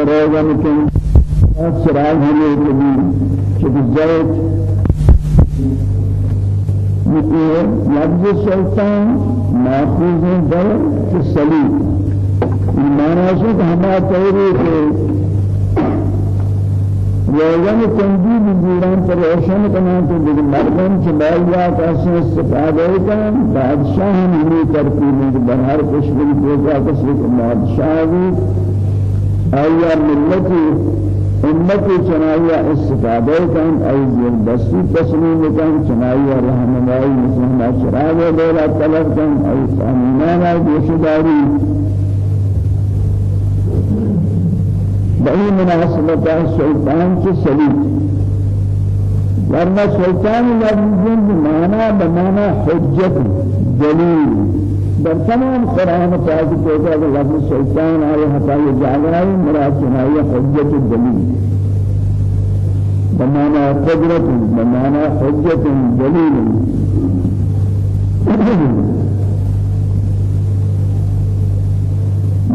فراغا مكان سراغ هنيه كبير شد الزيت لفظ سلطان ماخوذ در السليم المعنى شد هما توري روزن تنجیب جیران پر روشن کنان تو دیگر مردم چبالیات ایسے استفادہ کرن بادشاہ ہمیں ترتیب میں بہر کشمیر پوزا کسی کو بادشاہ بھی آیا ملتی امتی چنائیہ استفادہ کرن ای زیر دستی تسلیم کرن چنائیہ رحمنائی مسلمہ چراغ دولا طلب کرن ای سامنانا دوشداری بأي مناسبة السلطان كسليم ورنا سلطان لفظ بمعنى بمعنى حجة دليل در تمام قرآن پاک کو کہ لفظ سلطان آئے حتا یہ جاگرہ مراد سنائی حجة الدليل بمعنى قدرة بمعنى حجة دليل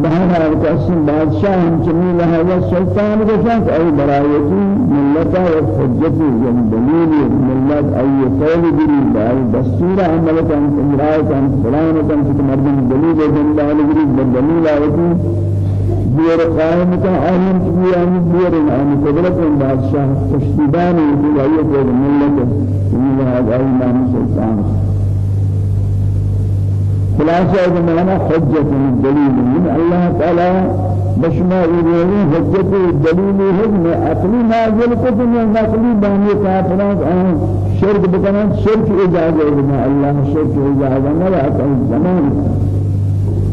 بہر قسم بادشاہ ہم جمیل ہے سلطان کے ساتھ ای برایتی ملت و حجت جن دلیل ملت ای قول بری بال دستور عمل کن امرای کن فلان کن کہ مردم دلیل جن دال بری دلیل آوتی دیر قائم کا عالم کی یعنی دیر ان قدرت بادشاہ پشتیبانی کی ای کو ملت جمیل ہے ای نام سلطان خلاصة بمعنى حجة الدليل. من الله تعالى بشما إليه حجة الدليل هم أقلي نازل كتن نقلي باني كافرات آن شرك بكنا شرك إجازة بنا الله شرك إجازة ولا أقل زمان.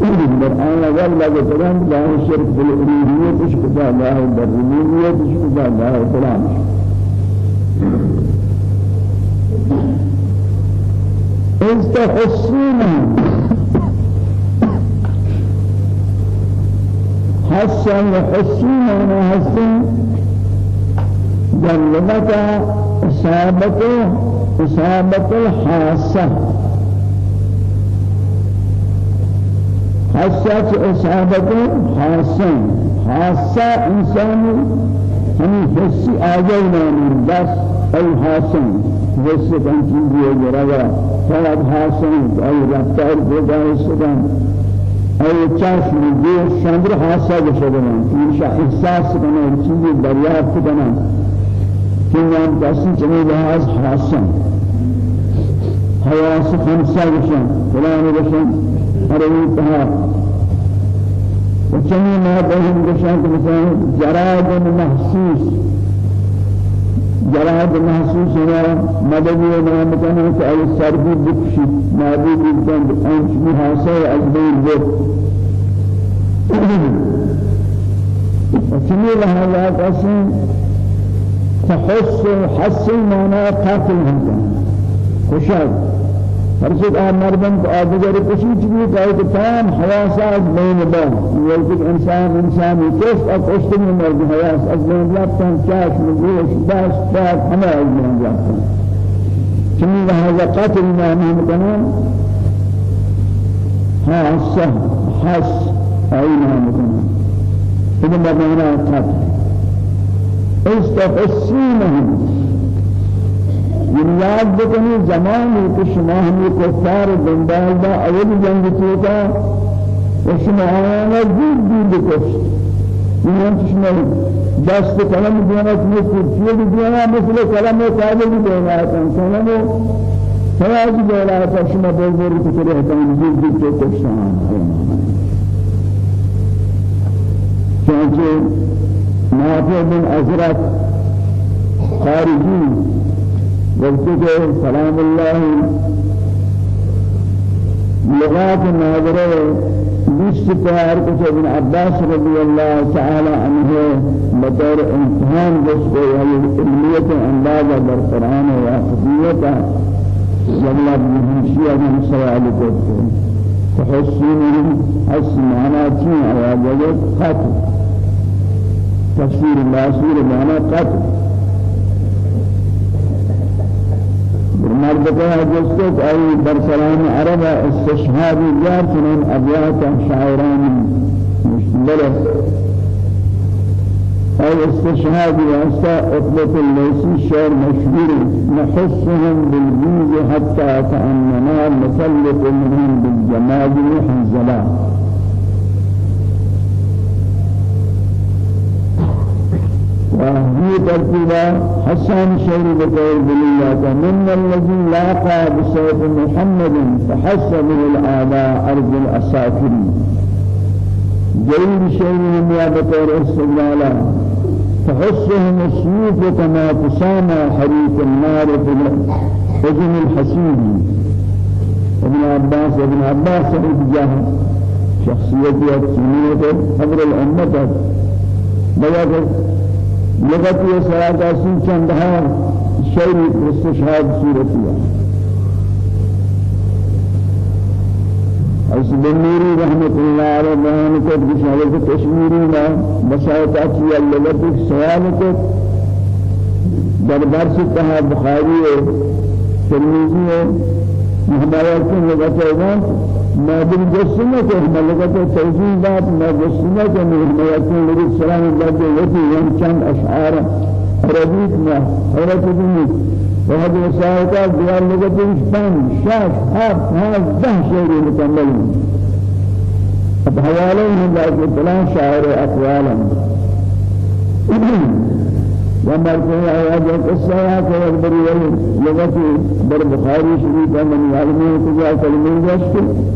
القرآن والله كلام لا شرك بالألوهية تشكتا الله بالربوبية تشكتا الله كلام استخصينا حسن وحسين أنا حسن جلبك إصابة إصابة الحاسة حاسة إصابة حاسة حاسة إنسان هم حسي آجينا من بس أي حاسن حس كان چیزی جرا فقط حاسن أي رفتار بدا سدان أي چشم دیر شندر حاسه بشده من اینشا احساس کنه چیزی دریافت کنه که من دستی چنین لحاظ حاسم حواس خمسه بشن فلان بشن هروی تها و چنین ما بهم بشن که مثلا جراد محسوس جراد محسوس مدنی نام کنا کہ ای سربی بکشی نابی بکن انچ محاسه ازبیر بک وكمي لها قسم تحس حس معنى قاتل هذا خشاب فرشد آن مردم کو آدگر کسی چیزی کہے کہ تمام حواس از بین با یہ کہ انسان انسان کس اور کشت میں مرد. حواس از بین رفتن. چشم گوش دست پاک ہمیں از بین رفتن. چنین لہذا قاتل نامی مکنن حاس حس أين مكان إذا بمعنى قتل. استفسينهم یاد بکنی زمانی که شما همی کفار دنبال با اول جنگ چیتا و شما آیانا دید دید کشت یعنی شما دست کلم دینا مثل چیز دینا مثل کلم کابل دینا کن کلم فراز دینا شما بزرگ کتره کن دید دید کشتان چونکہ نافع بن ازرق خارجی وقت کے سلام اللہ لغات ناظرہ بیست تیار کچھ ابن عباس رضی اللہ تعالی عنہ بطور امتحان جس کو علمیت اندازہ در قرآن و حقیقت جملہ بنشیہ من سوال کرتے تحسين اسمعنا تين على قتل تفسير الماسور معنى قتل مرد کا جسد أي برسلان عرب استشهاد جار چنین ابیات شاعران مشتبه. أو استشهاد واسطة أطلة الليسي شعر مشهور نحسهم بالجيز حتى كأننا نسلط منهم بالجماد محزلا. وهي ترتيبا حسان شعر بقول بالله من الذي لاقى بسيف محمد فحس به الآباء أرض الأساكرين جيد من يا بطور استغلالا تحسهم السيوف كما تسامى حريق النار في حجم الحسين ابن عباس ابن عباس سعيد جاه شخصيتي السنية حضر الأمة. بيادر لغتي سعادة سن چندها شيء استشهاد سورتها اس بنيري رحمة الله عليه بيان کو بشارة کشمیری میں مسائل اچھی اللہ کے سوال کو دربار سے کہا بخاری ہے ترمذی ہے کو لغت ہے ما بن جسمه کو ملکت توجیہ بات ما جسمه ہمارا کو میری سلام کے وتی ہم چند اشعار عربی میں حضرت بن وهذا وسائل ديار لغة إسبان شاك هاب هاب ده شيء مكمل اب حوالي من ذلك فلان شاعر أقوالا ومرفوع آيات القصة كيكبر لغة بر بخاري شريفة من يعلمه تجاه كلمة جسد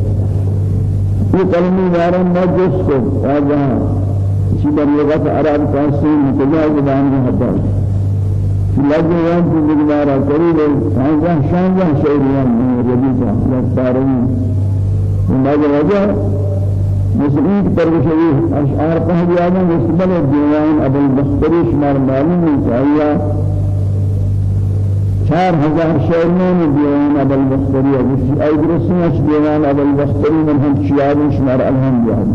في كلمة يارم ما جسد هذا شيء بر لغة عرب كاسين تجاه زبان حتى لجوان في مقدار قريب هذا شان شعريان من ربيعة للتارين وما وجه مسلمين تربشوي أشعار قهر آدم مستقبل الديوان أبو البختري شمار معلوم من چار هزار شعر من ديوان أبو البختري أي درسنا ديوان أبو البختري من هم شيار شمار الحمد لله.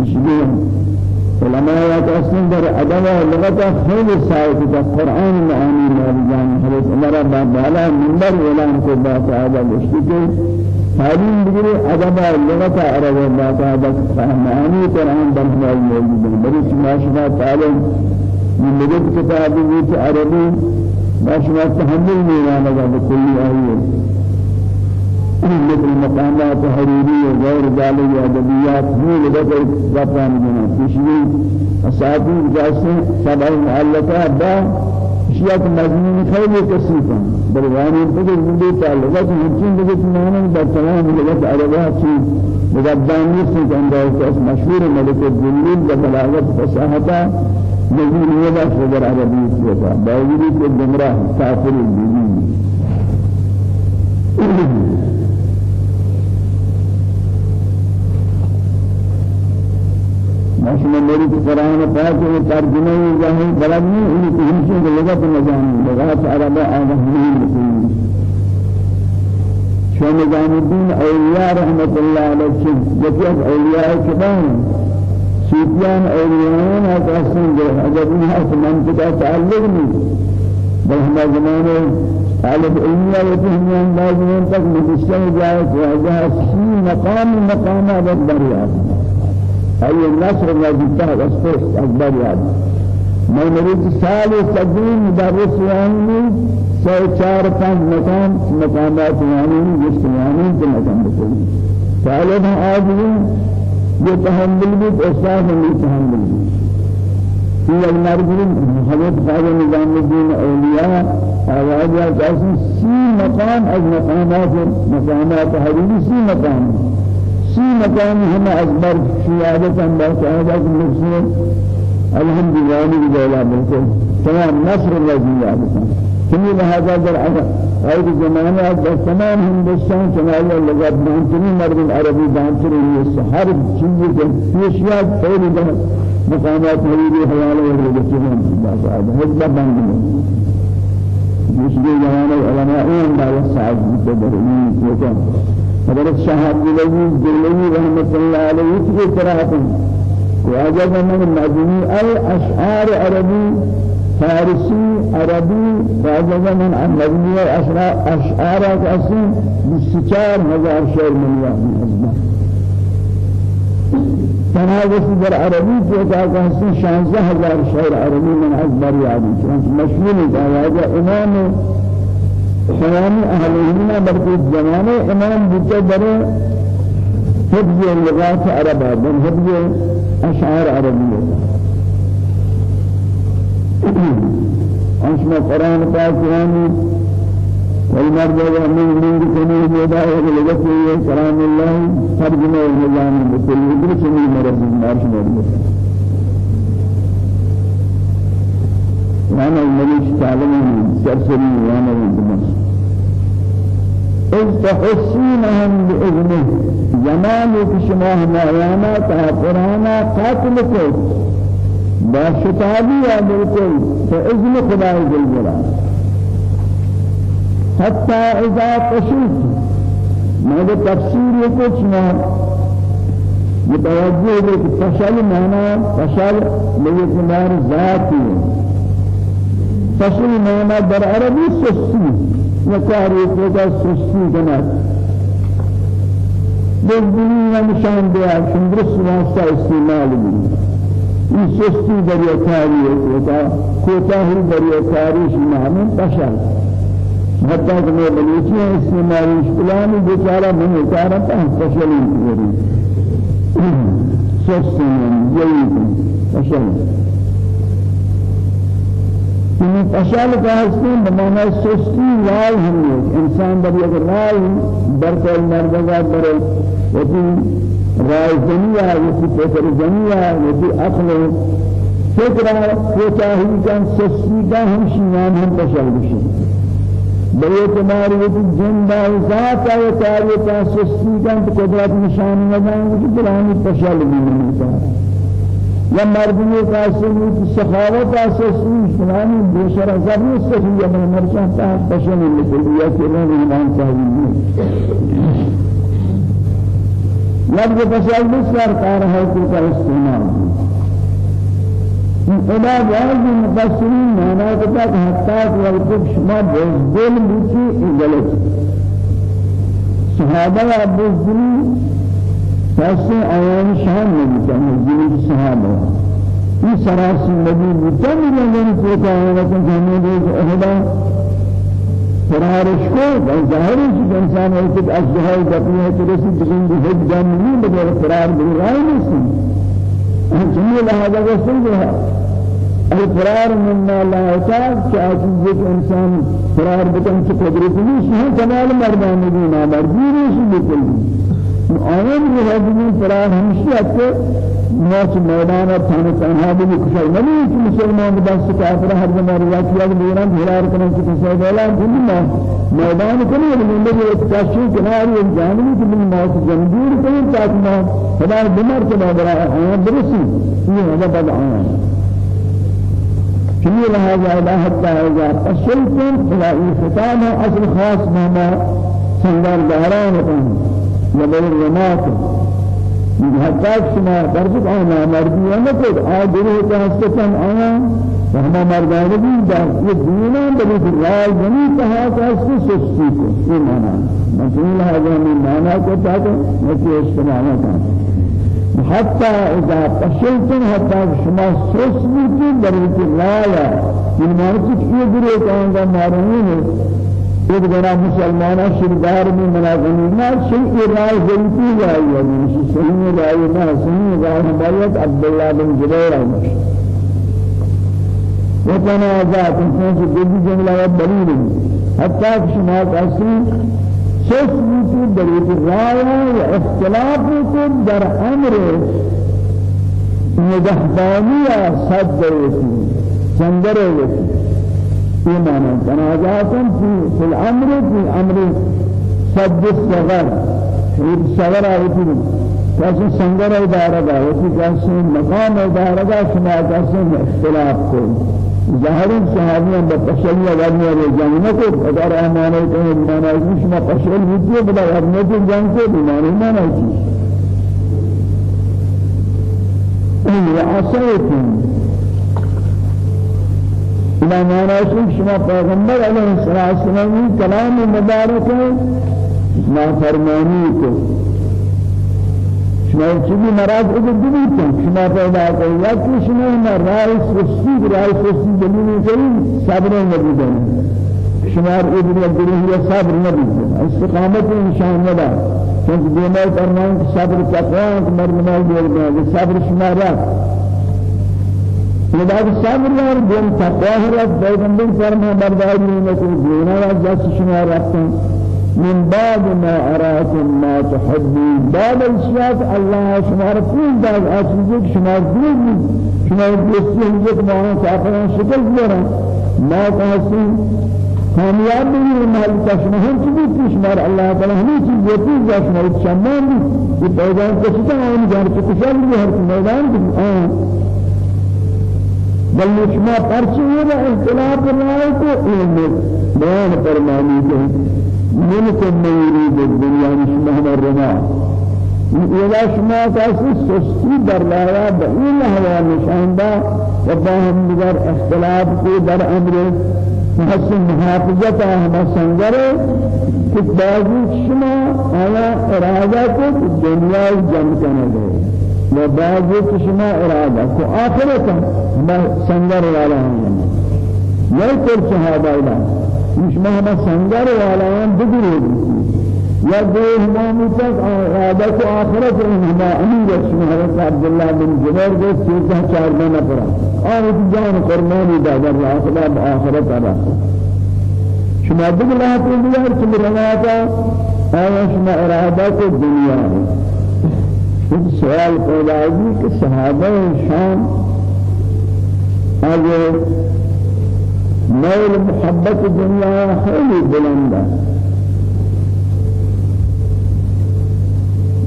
مش علماء يقصون در أدوى لغة خير سائد القرآن معاني مالجان حضرت عمر باب بالا منبر اعلان کو بات هذا مشتكي تعليم بجري أدوى لغة عرب بات هذا معاني قرآن بنحنا الموجود بريش ما شاء تعالى من لغة كتاب عربي ما شاء تحمل ميلانا بكل آية مثل مقامات حريري وغير ذلك أدبيات هي لغة زفان جنا تشوي أساتذ جاسم سبع معلقة با شيئة مضمون خير كثيفا بلغاني بقول من دي تعلقات يمكن بقول تماما بتمام لغة عربية شيء داني سنت عنده اسم مشهور ملك الجليل ببلاغة فصاحة نزول ولا خبر عربي سوى باوجود الجمراه كافر الدين ماشما میری قرآن پاک میں ترجمہ ظاہر بلد نہیں انہیں کی ہمشہ کے لغت نظام لغات مسلم شو نظام الدین اولیاء رحمت اللہ علیہ جتیت اولیاء کبان سوفیان اولیاء آتاسن جو اگر انہا سے منطقہ تعلق نہیں۔ بل ہما زمانے طالب علمیہ ہوتی ہمیں انداز میں تک مجسم جائے اجہا سی مقام مقامات بریاد أي النصر الذي تحت أسفل أكبر يعني. ما نريد سال تقديم مدرس يعني چار پانچ مكان مقامات يعني جس يعني في مكان بسوي طالب آدمی يتحمل بيت أستاذ من يتحمل بيت في المرجل محمد خالد نظام الدين أولياء يا جاسم سي مقام از مقامات مقامات حديث سي مقام. سی مکان ہم ازبر شیادت اندر شہادت نفسه الحمد لله بجولا بالکل تمام نصر الذي يعبدون كمي لهذا در هذه الزمانة در تمام هندوستان كمال لغات بانتني مرد العربي بانتني السحر چیزی که پیشیات در مقامات حویلی حواله و رجسیمان باز آده حجب بانتنی دوسری زمانه علماء اون باید سعد بده در این حضرت شهاب دلوی دلوی رحمت الله علیه کی قرات واجب من مدنی ای اشعار عربی فارسی عربی واجب من مدنی اشعار اصلی بسچار هزار شعر من تناقص در عربي في كاسين شانزه هزار شعر عربي من أكبر يعني مشهور هذا إمام إمام أهل العلم بركة الزمان إمام بيتدر حفظ اللغات عربية من حفظ أشعار عربية أنشما قرآن پاک يعني والمرد من من كنيه مودا ولغته كلام الله ترجمة النظام بكل يدرس من مرض مارش مرض وأنا الملك تعلمين سرسري وأنا الدمس إذ تحسينهم بإذنه زمانك شما همايانا تحقرانا قاتل كوت باشتابي يا بالكل فإذن خدای جل حتى إذا قشلت ماذا تفسير كچ ما متوجه لك فشل معنى فشل ليكمار ذاتي فشل معنى در عربي سسي وكاري كذا سسي كنا بالدنيا نشان دیا شندرس واسطہ استعمال بھی یہ سستی دریا کاری ہے کوتا ہی دریا کاری شما ہمیں فشل حتى کہ میں بلوچی ہیں اس میں ماری اشتلان بیچارہ من اتارا تا فشلی کری سوستی من یہی فشلی إن فشل كاسين بمعنى سوستی رائے ہم انسان بری اگر رائے برکہ المرضى برے وفي رائے جنیا وفي فکر جنیا وفي عقل فکر کوتاہی کان سوستی کا ہم شیان ہم فشل بشن بے تمہاری یہ زندہ ذات ہے کاری کا قدرت نشان نظام کی دلانی تشل بھی نہیں یا مردمی تاسسی کی سخاوت تاسسی فلانی بشر ازر نہیں یا من مرچان تاس تشل نہیں یا کہ نہیں ایمان چاہیے لفظ تشل بسر کار ہے کہ کا استعمال إذا جاء المفسرين معناه كذا حتى والكب شما بزدل بيشي إجلس صحابة بزدل فاسي آيان شان نبي كان بزدل الصحابة في سراس النبي بتم لنا في كائنات جميلة أهلا فرارش کو ظاهر ہے کہ انسان ہے کہ ازدہائی کپی ہے تو رسی جن بھی حج نہیں بغیر فرار بھی رائے نہیں جميل هذا رسول الفرار مما لا يتاب كأجل ذلك إنسان فرار بكم قدرت ليش هو كمال مردان دينا مردين إيش بكل آيان رهادين فرار همشي أكثر ناس ميدان تھانے تنہا بھی کشای نہیں کہ مسلمان بس کافر ہر زمان رواج کیا کہ میران ہلار کرنے کی کشای دولا میں میدان کرنے میں میرے ایک کاشی کناری ایک جانبی کہ من موت جنبیر کریں تاکہ میں خدا بمر کے بعد آیا درسی یہ ہے بعد آیا في هذا لا حتى إذا فشلتم فلا إختام أصل خاص مهما سندار دارانكم لبير رمات حتى شما برفق آنا مردی نکد آدره تحسکن آنا وهما مردان بھی در یہ دینا بلی رائے جنی کہ اس کو سستی کو یہ مانا مسئول ہے من مانا کو تاکہ نکی استعمالات حتى إذا فشلتم حتى شما سوسمتم بريت الراية من مارك يدري كان مارين ایک بنا مسلمان شردار میں مناظرین شيء رائے جلتی جائے يعني صحیح رائے نہ صحیح رائے ہمایت عبداللہ بن جبیر ہے وتنازعت في جملة دليل حتى شما قاسين تثبت بريد الراية واختلافكم در أمر مدحبانية صدرتي صندرتي إيمانا تنازعكم في في الأمر في أمر صد الصغر في الصغر آيتي کسی سنگر ادارگا وکی کسی مقام ادارگا شما کسی اختلاف کو ظاهر صحابیان بپشلی ورنی رو جنگ نکرد اگر امانه کنه بیمانه ایشی شما پشل بیدیه بلا ورنی تو جنگ که بیمانه ایمان ایشی این عصایتون إلى ما نشوف شما پیغمبر علیه السلام کلام مبارک ما فرمانی کو شما چیزی مراد اگر دیدن شما پیدا کنید یا که شما مرای سستی برای سستی جمیلی کنید صبر نبودن. شما ابن گروه یا صبر نبودن. استقامت نشان ندا چون دیمای فرمان صبر تقوا که مردمای دیگر صبر شما را لذلك صبر یار دین تقوا را پیغمبر فرمان برداری نکنید دینا را جس شما رفتن. من بعد ما أراكم ما تحبون. بعد الشياط الله شمار كل بعد أشياء شمار كل شمار يسير يك ما كافران شكل جرا ما كاسي کامیاب بھی محل تشمہن کی بھی شمار اللہ تعالی ہمیں چیز یہ چیز شمار شمان بھی یہ پیغام کو ستا ہے جان کو کشال بھی ہر میدان بھی بل شما پرچے ہے اختلاف رائے کو علم بیان فرمانی منكم من يريد الدنيا نشمه الرما إذا شما كاسي سستي در لایا بإن هوا نشان دا وباهم نگر اختلاف کو در أمر محسن محافظت ہما سنگر کہ بعضی شما آیا ارادہ کو دنیا جمع کرنے گئے و بعضی شما ارادہ کو آخرت ہما سنگر والا ہیں۔ یہ کل صحابہ اللہ مش مهما سنگر والایان بگیرید یا دو همامی تک عادت و آخرت هما امیر اسم حضرت عبدالله بن جبیر کو سیزده چارده نفرا آنت جان قرمانی دادر آخرت آخرت آرا شما دیگر لحظه دیگر چم روایتا آیا شما اراده کو دنیا سوال پیدا ہوئی کہ صحابہ شام آگے نول محبت الدنيا خیلی بلنده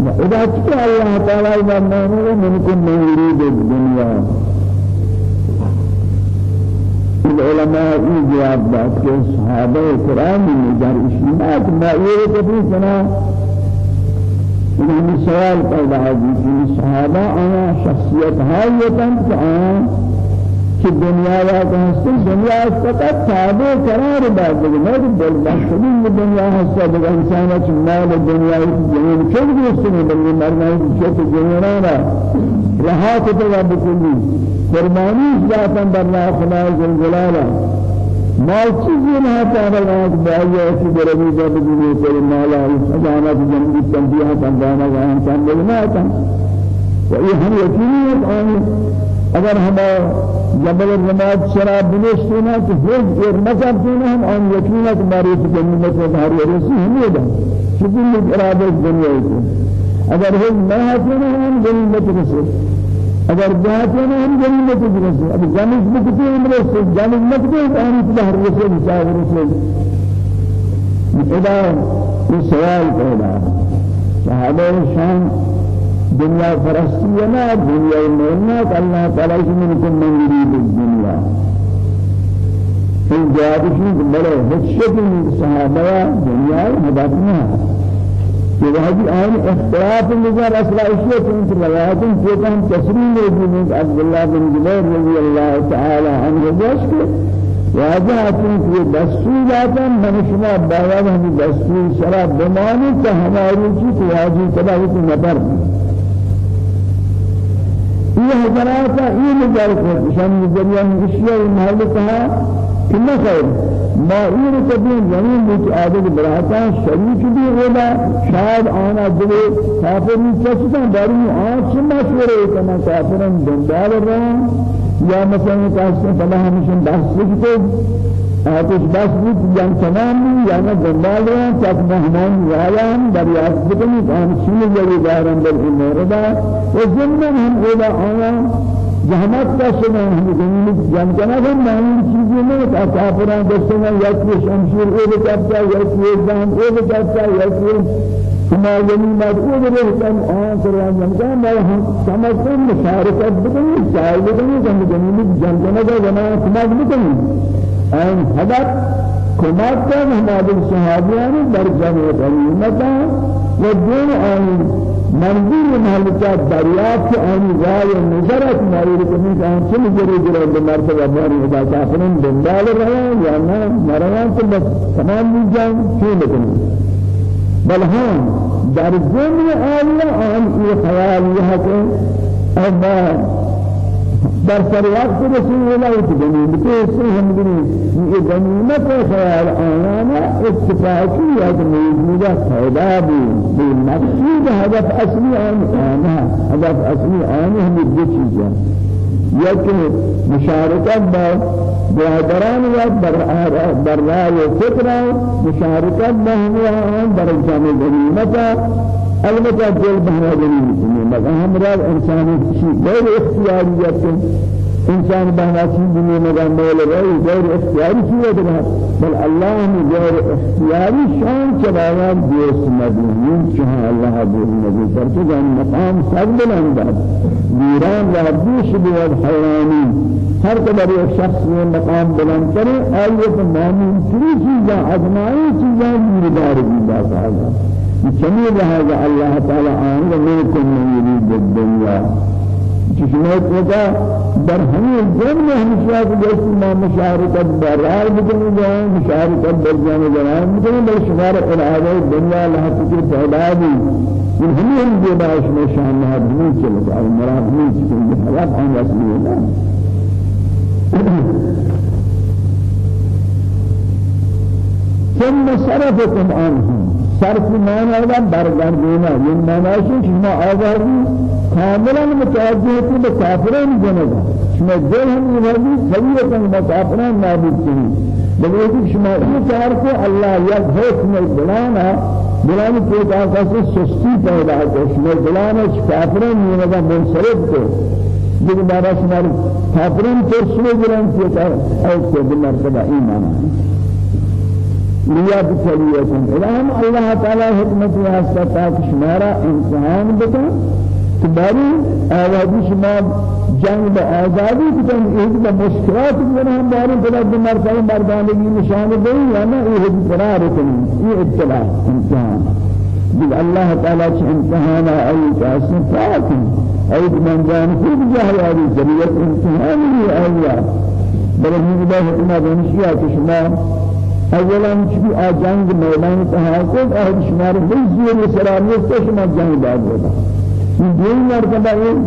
وإذا تكى الله تعالى إذا مؤمن منكم من يريد الدنيا العلماء جواب داد کہ صحابہ کرام نے جار اشمات ما یہ کبھی سنا انہوں سوال پیدا ہوئی کہ صحابہ آیا شخصیت ہے یہ تن کہ دنیا کا ہستی دنیا فقط تابع قرار بعد میں بول بخشین دنیا ہستا ہے انسان اچ مال دنیا جنین چل گئے نے بلکہ مرنا ہے کہ جنینا رہا کو تو بکلی قربانی ذات در اللہ خدا جل جلالہ مال چیزی تعالی راج بایا کہ درمی جب دنیا پر مالا خزانہ جنبی تنبیہ تنبیہ انسان بلنا تھا وہی ہم یقینی اگر ہم جبل الرماد شراب بنشتنا تو ہر ایر مکرتنا ہم آن یقینا تمہاری جنت و داری رسی ہمیں دا شکل ارادہ دنیا کو اگر ہم محاتنا ہم جنت رسی. اگر جہاتنا ہم جنت رسی اب جنت بکتے ہم رسی جنت مکتے ہم آنی تبہر رسی بچاہ رسی اذا یہ سوال پیدا صحابہ شان دنیا فرستی نا دنیا مولنا اللہ تعالی منكم من يريد الدنيا ان جوابشی بڑے حشت صحابہ دنیا مدد نہ بھی آن اختلاف نظر اصل اشیاء ان روایات کے ہم تسلیم لے عبد الله بن جبیر رضی اللہ تعالی عنہ جس کے واجہ کہ دستور من شما باید ہم دستور کہ ہماری چیز واجی تباہی کی نظر یہ حضرات یہ نظر کو شان ذریعہ اشیاء محل کہا نہ خیر. ما یہ کبھی زمین میں عادت براتا شریک بھی ہوگا شاید آنا دل کافر نہیں چستا داری آنکھ سے مشورے کنا کافرن دنبال رہا یا مثلا کاسے فلا ہمیشن بحث لکھتے آتش بس بود جان تمام یا نه دنبال را تک مهمان یایان دریافت بکنید آن چیز جوی دارن در این مورد و ضمن هم اولا آیا زحمت کا سنا ہم زمین جان کنا ہم مانی چیزیں نہیں تا کافران دستنا یا کہ شمشیر أو بچتا یا کہ جان أو بچتا یا کہ ہما زمین مد أو برہتن آن سران جان کنا ہم سمجھتے مشارکت بکنی شاہد بکنی کہ زمین جان کنا کا زمان سمجھ بکنی آن هدف کمک کن ہمارے صحابیان در جمع غنیمتا و دین آن منظور محلتا دریافت آن رای نظرت ماریر کنی کہ آن چل جری جرے بمرتبہ باری ادا کافرین دنبال رہے یا نہ مروان تو بس تمام بھی جان کیوں بکنی؟ بل ہاں در ضمن آیا آن یہ خیال یہ کہ اما در وقت رسول کی غنیمت سے ہم گنی یہ غنیمت خیال آنا اتفاقی ہے موجودہ فائدہ بھی مقصود هدف اصلی آنا هدف اصلی آنا ہمیں دو چیزیں یکی مشارکت با برادران و بر رأی فکر مشارکت با همیان بر جامع غنیمت البته دل بهنا غنیمت مگر همراه انسانی چیز غیر اختیاریت إنسان چیز دنیا میں مول رہی غیر اختیاری چیز ہے بل اللہ نے غیر اختیاری شان چلایا دوست مدین جہاں اللہ بول نبی پر تو جان مقام سب بلند ویران و دوش بود حیرانی. ہر قدر ایک شخص نے مقام بلند کرے آئیے تو مامون چیز چیزاں ازمائی چیزاں میردار بھی بات جميع هذا الله تعالى آمد منكم من يريد الدنيا چشمه کجا در همین جمع همیشه که جیسی ما مشارکت برار بکنی جائیں مشارکت در جامع جنان بکنی بل شمار اراده دنیا لحظه کے پیدا بھی من همین جباش میں شان نهاد همین چلتا اور مراد همین چکن حیات آن رسلی اللہ ثم صرفكم عنهم. صرف معنى هذا برگردونا یہ معنی ہے کہ شما آزادی كاملا متوجه في بكافرين جنبا شما دل هم يمرضي سبيلة بكافرين نابد كني بل شما یہ چار کو اللہ یک حکم بلانا کے آقا سے سستی پیدا ہے شما بلانا کافرین جنبا منصرف کو لیکن بارا شما کافرین ترسلے جلان کیا ہے کو بمرتبہ ایمان لیا بچلیتن الہم اللہ تعالی حکمت واسطہ تاک شمارا امتحان بتا تمہاری آوازی شما جنگ با آزادی کتن ایک با مشکلات کتن ہم بارے بلا بمرتبہ مردانگی نشان دیں یا نہ یہ قرار کنی یہ اطلاع امتحان۔ بل الله تعالى امتحان أي كاس فاكن أي من جان في جهل هذه جريئة امتحان لي أولياء بل من الله حكمة بنشيا كشما اولا چبی آجنگ میدان تحاکم أهل شمار بزیر سلامیت شما جنگ داد ہوتا این دوی مرتبه این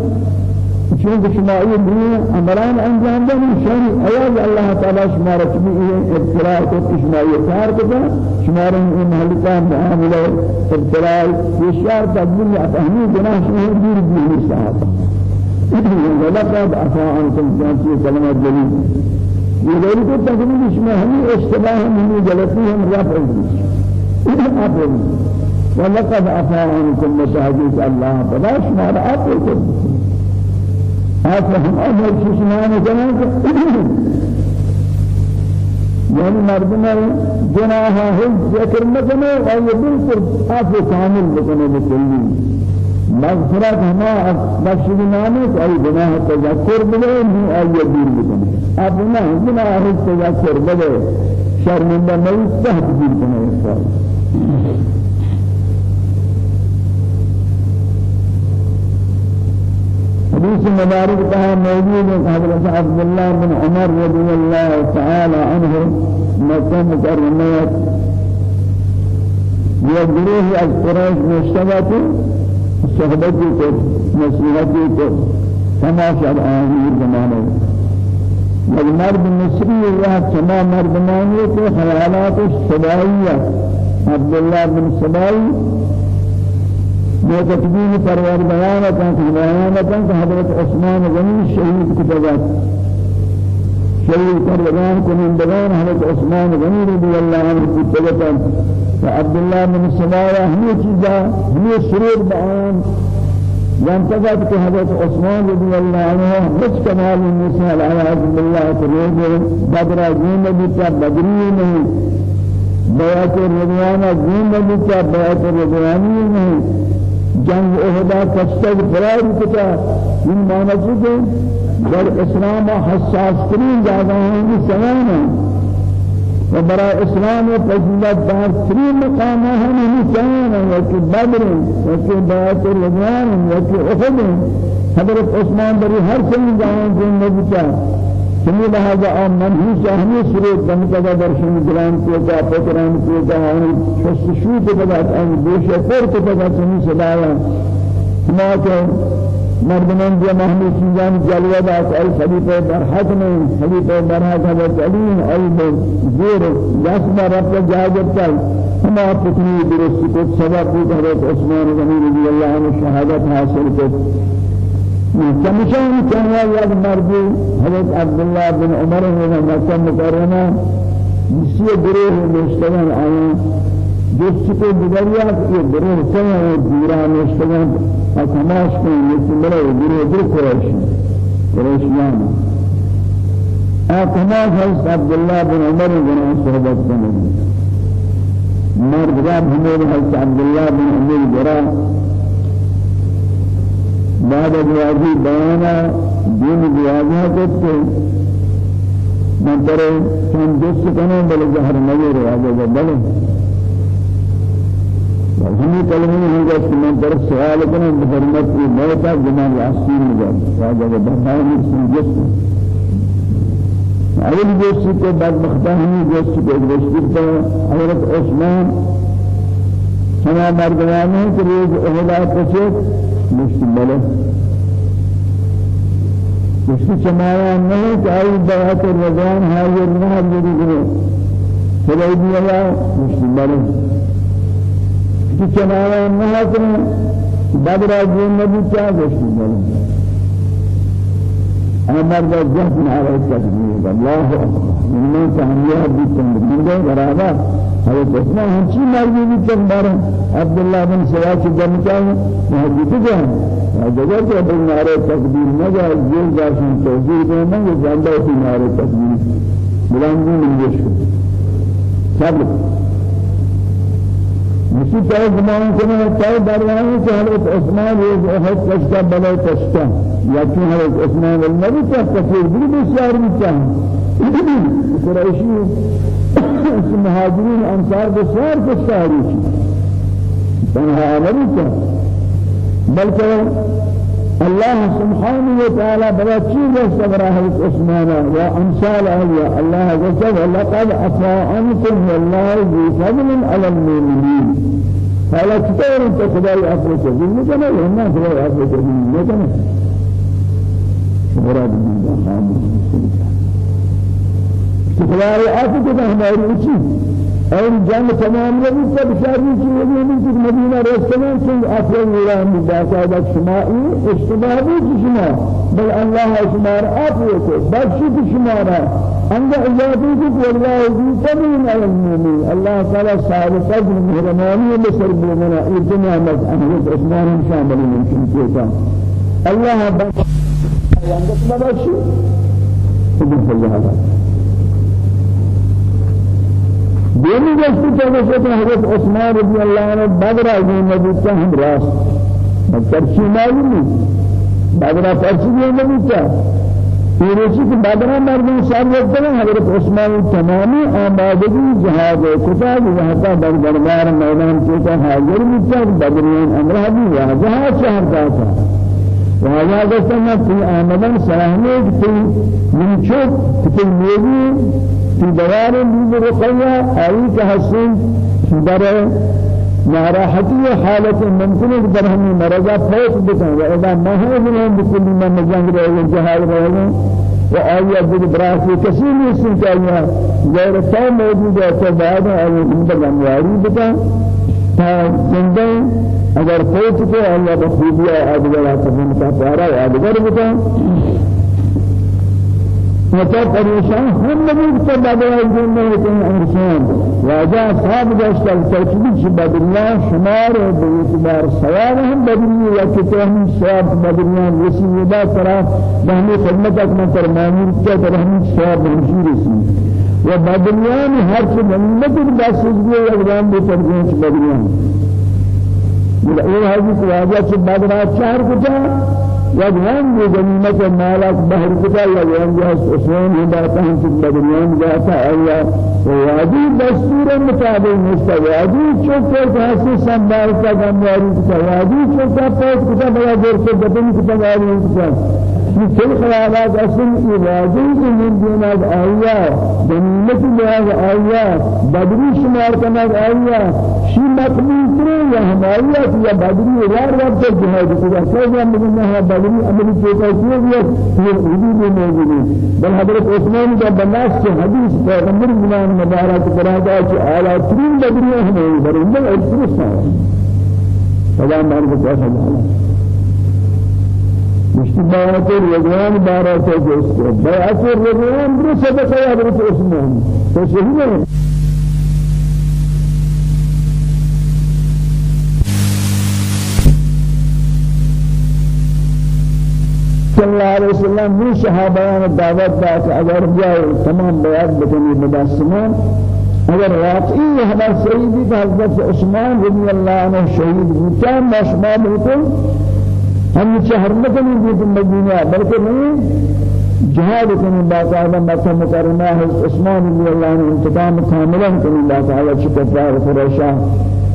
چون شما این دنیا امران انجام دهیم شان ایاز الله تعالی شما را چبی این ابتلاع کو شما یہ کار کرده شما را این مهلکا معامله ابتلاع یشار تبدیل افهمی گناه شما دور دور صاحب ولقد عفا عنكم جانتی کلمات جلیل۔ یہ غیر کو تقریبا شما ہمیں اشتباہ ہمیں غلطی ہم رفع افعل ولقد عفا عنكم مشاهدين الله فلا شما رأيكم آفهم أول ششمان جناك يعني مردنا جناها هل ذكر مكنه أو بالكل آفو كامل مكنه بكلي مغفرت ہما بخشی نامت ای گناہ تذکر بلے نہیں ای دور بکنے اب نہ گناہ تذکر بلے شرمندہ نہیں تحت دور بکنے حديث مبارك كان موجود حضرت عبد الله بن عمر رضي الله تعالى عنه مكة مكرمة يدريه القرآن مشتبه صحبتي کو نصيحتي کو تماشا آخر زمانه. والمرد المصري الله كما مرد ماني کو خیالات الشبائية عبد الله بن سبائي متكبين پرور بیان کن کہ حضرت عثمان غنی شہید کتابات شہید کر بیان کنندگان حضرت عثمان غنی رضی اللہ عنہ کتابات عبد الله بن سمایا ہمیں چیزا ہمیں سرور بیان ينتقد کہ حضرت عثمان رضی اللہ عنہ کچھ کمال مثال علی بالله تروج بدر دین بھی بدری نہیں بیعت رضوانہ دین بھی بیعت رضوانی نہیں جنگ احدا کشتگ فرار کتا این معنی در اسلام حساس ترین جاگہ ہیں۔ ہیں و برای اسلام فضیلت دار ترین مقام ہیں یہ سیان ہیں۔ یکی بدر ہیں یکی بیعت رضوان ہیں یکی احد حضرت عثمان بری ہر سنگ جاہاں جن نبتا سمی لہذا آم من ہی چاہنی سرود دم کدا درشن گران کو کا پتران کو کا شست شو کو کدا آن دوش پر کو کدا سمی صدایا۔ ما کہ مردمان دیا محمود سنجان جلوہ دات ای خلیفہ برحق میں خلیفہ برحق حضرت علی ای زیر یاسم رب جاجب چل ہما پتنی درست کو سبب کو حضرت عثمان غنی رضی اللہ عنہ شہادت حاصل کو كمشان كان يا مردي حضرت عبد الله بن عمر من مكة مكرمة بسيء گروه مشتغل آیا جس کو بدریا یہ گروه سنا دیرا مشتغل اتماش کو یہ ملے گروه دو قریش قریشیان اتماش حضرت عبد الله بن عمر بن صحبت کرنے مرد رب ہمیں حضرت عبد الله بن عمر جرا بعد جوازی بیانا دین جوازی کرتے من ترے چند دوست کنے بلے جہر نگی رواجہ بلے ہمی کلمی ہوں گا کہ من ترے سوال کنے بحرمت کی موتا جمال عصیر مجھا راجہ بہانی سنجست أول دوستی کو بعد مختہ ہمی دوستی کو دوستی کو حضرت عثمان. ہما مردمانی کہ روز اہلا پچھت مشت بله. مشت سمایا نہیں کہ آئی بہت رضوان حاضر نہ حاضر کرے خدای دی اللہ مشت بله. مشت سمایا نہ حاضر بدر جن نبی کیا مشت بله أمر کا جهن على التكبير الله اكبر من تهنيه بالتكبير برابر حضرت عثمان ہم چی مرضی بھی چند بار عبداللہ بن سوا کی جمع چاہیے محجد جہاں جگہ تو ابن نعرہ تکبیر نجا جیل جاشن توجیح دے میں یہ جاندہ تھی نعرہ تکبیر بلندی من جش صبر مسی طرح زمان کنے تائی دروانی کہ حضرت عثمان یہ احد کشتا بلے کشتا یا کہ حضرت عثمان النبی کشتا پھر بھی بسیار بھی چاہیے قرائشی مهاجرين أنصار بسيار كساري تنها أمريكا بل الله سبحانه وتعالى بلا شيء يستمر حضرت عثمان وأمثال أهلية الله جل لقد أفا عنكم والله ذو فضل على المؤمنين. قال كتير أنت خداي أفرك جنة كما يهنا خداي أفرك جنة كما مراد الله خدای آتی که ہماری اچھی اور جنگ تمام نبی سب شاری کی یہ نہیں کہ مدینہ رسولان سے افضل نوران باقاعدہ شمائی اجتماعی کی شما بل اللہ شمار آپ کو بخشی کی شمارا انجا اجازتی کی والله ذی سبیل علی المؤمن اللہ تعالی صاحب فضل مہربانی بسر بمنا الدنيا مد عثمان شامل ممکن کیتا اللہ انجا بخشی سبحان اللہ دینی جستی تغسط حضرت عثمان رضی اللہ عنہ بدر آگئی نبی کا ہم راست ترچی معلوم نہیں بدر ترچی بھی نبی کا پیروسی کہ بدر مردم سال وقت میں حضرت عثمان تمامی آمادگی جہاد کتاب وہاں کا در دربار میدان کا حاضر بھی تھا بدریان امرہ بھی جہاد شہر کا تھا وهذا قسم في آمدن سلاحنه في من شوك في الميزي في دوار من رقية أي كحسن در ناراحتی حالت ممکن ہے در ہمیں مرضا فوت بکن و اذا هو منهم بكل ما مجانگ رہے ہیں جہاد رہے ہیں و آیا بد براسی کسی نہیں سن چاہیے غیر تا موجود ہے تو بعد آیا اندر انواری بکن. تا زندہ اگر فوت کو اللہ بخوبیہ آدھگرہ تفہم کا پیارا آدھگر بکن. متى پریشان هم نبود که بدر جنة يكون انسان واجا صاحب داشت التوحید بدریا شمار به اعتبار سوال هم بدری یا که هم سواب بدریان رسی دا طرف به همین خدمت اکمن تر مامور که در همین سواب همشی رسی و بدریان هر چه غنیمت دست دیگه اقدام به ترجمه بدریان این حدیث واجا چه بدر چهار کجا؟ وجهان بجنيمة مالك بحر كتا وجهان جاس اسوان هداتا هم في بدنيان جاتا الله ووادي دستور مطابق مستوادي چوکر کاسی سنبال کا گمواری کتا. وادی چوکا پوت کتا بلا دور سے بدن کتا کتا. خيالات أصل إرادة من دين آية جنة بهذا آية بدري شمار كنا آية شي مقبول ترى يا هماية يا بدري غير وقت جهاد. كذا كذا من هذا بدري أمري كذا كذا هي حدود موجودة بل حضرت عثمان کا بناس سے حدیث پیغمبر بنان مبارک برادا کہ اعلی ترین بدری ہمیں برندہ ایکسپریس ہے سلام علیکم اشتباهات الرجوان بارات جسد بيعت الرجوان برسد خيار عثمان فشهده صلى الله عليه وسلم من صحابان الدعوت ذات اگر جاء تمام بیات بکنی مداسمان اگر واقعی ہمارا سیدی حضرت عثمان رضی اللہ عنہ شہید ہوتا مشما بالکل ہم شہر میں نہیں دیتے مدینہ بلکہ نہیں جہاد کرنے باقاعدہ مکہ مکرمہ حضرت عثمان رضی اللہ عنہ انتقام کاملا کرنے باقاعدہ چکتار قریشہ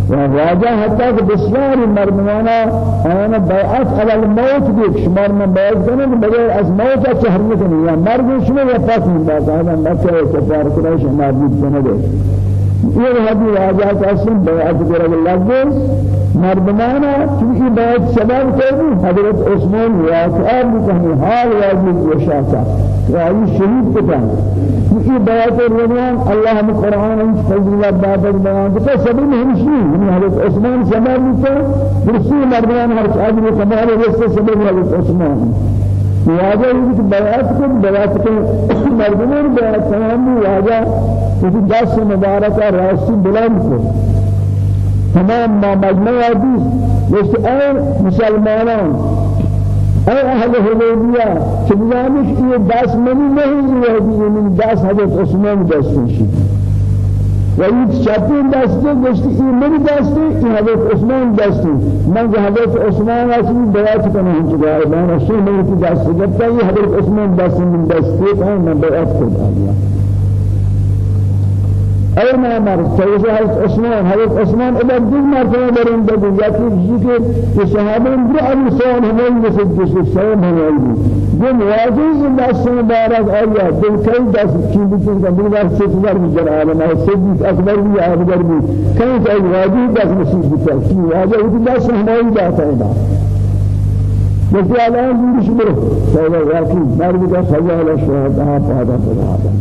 وواجه حتى بسیار مردمانا آنا بیعت على الموت دیک. شمار من بیعت کنه بغیر از موت چهر نکنه یا مرگ شما یا پاس من آنا مکه کفار کنه شما دید کنه یہ حدیث راجہ قاسم بیعت کرے لگے مردمانا چونکہ بیعت سبب کرنے حضرت عثمان واقعہ بکنے حال واجب وشاکا رأي شهيد كتان یہ بیعت رضوان اللہ ہم قرآن ان فضل بابر بیان تو سبب ہمشی من حضرت عثمان سبب تو رسول مردمان ہر آدمی کمال رسول سبب حضرت عثمان. واجہ یہ بیعت کو بیعت کو مردمان بیعت تمام واجہ کہ دس مبارکہ راسی بلند کو تمام ما مجمع حدیث جیسے اے مسلمانان اے اہل حدیبیہ چنانش یہ دس منی نہیں یہ حدیث من دس حضرت عثمان دست شد و این چپین دسته دستی این من دسته این حضرت عثمان دسته. من که حضرت عثمان اصلی بیعت کنه این جگه من اصلی من که دسته گفته این حضرت عثمان دسته من دسته کنه من بیعت کنه أي ما مر سيد حضرت عثمان حضرت عثمان إذا دين مرتبة برين بدو يأتي ذكر الصحابة من أبو سعد هم يسد جس سلام هم يجي دين واجي إن دست مبارك أيها دين كي دست كي بيتين كم بيجي دست سيدار بيجر عالم هاي سيد أكبر بي أكبر بي كي كي واجي دست بيتر كي واجي إذا دست يجي دست هذا بس الآن بيش بره سيد واقعي مرد کا له شهادة هذا هذا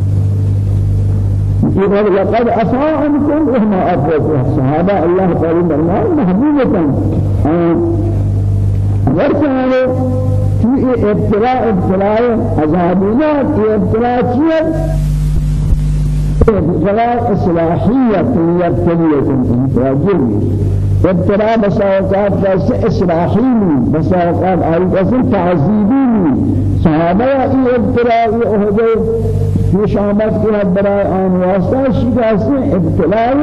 يقول لقد أسعى عنكم وما أفوز الصحابة الله تعالى برمان محبوبة. ورسالة في ابتلاء ابتلاء في ابتلاء شيء ابتلاء إصلاحية يبتليكم راجل ابتلاء مساوقات بس إصلاحي مساوقات أي بس تعذيبي صحابة ابتلاء أهدي آمد که برای آن واسطه شکست ابتلاء